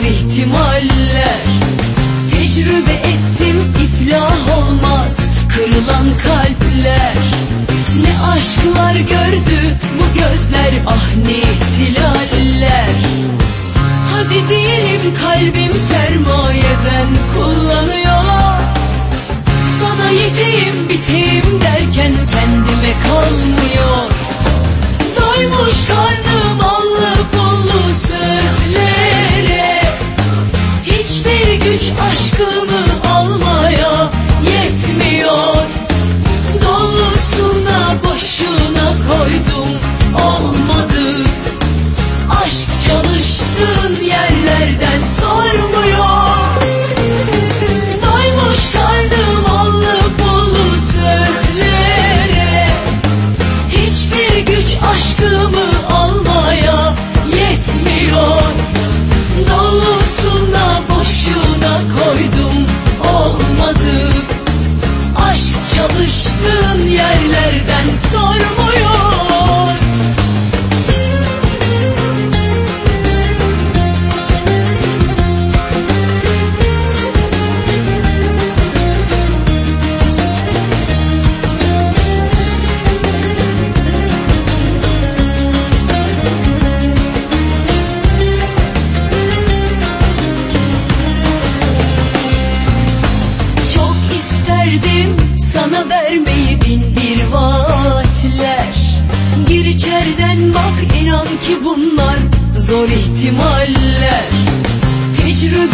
zor ihtimaller. Tecrübe ettim iflah olmaz kırılan kalpler. Ne aşklar gördü bu gözler ah ne ihtilaller. Hadi diyelim kalbim sermayeden kullanıyor. Sana yeteyim biteyim Hiçbir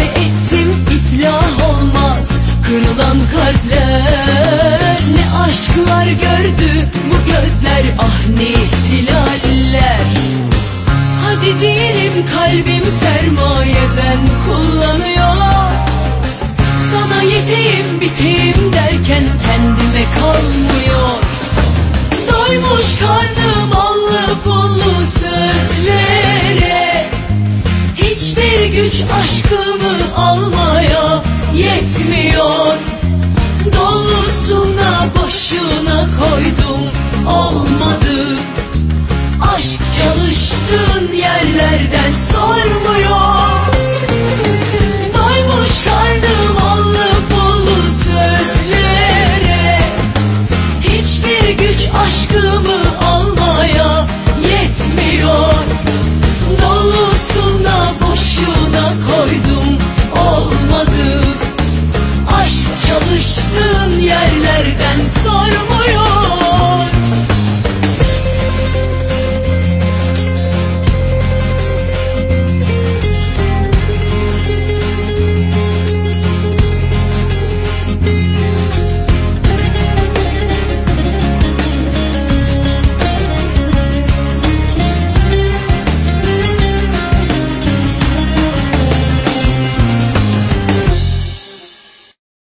ettim iflah olmaz. Kırılan kalpler Ne aşklar gördü bu gözler ah ne ihtilaller Hadi diyelim kalbim sermayeden kullanıyor. Sana yeteyim biteyim derken kendime kalmıyor. Doymuş karnım allı pullu sözlere. Hiçbir güç aşkım başına koydum olmadı. Aşk çalıştığın yerlerden sormuyor. Doymuş karnım allı pullu sözlere. Hiçbir güç aşkımı almaya yetmiyor. Dolusuna boşuna koydum.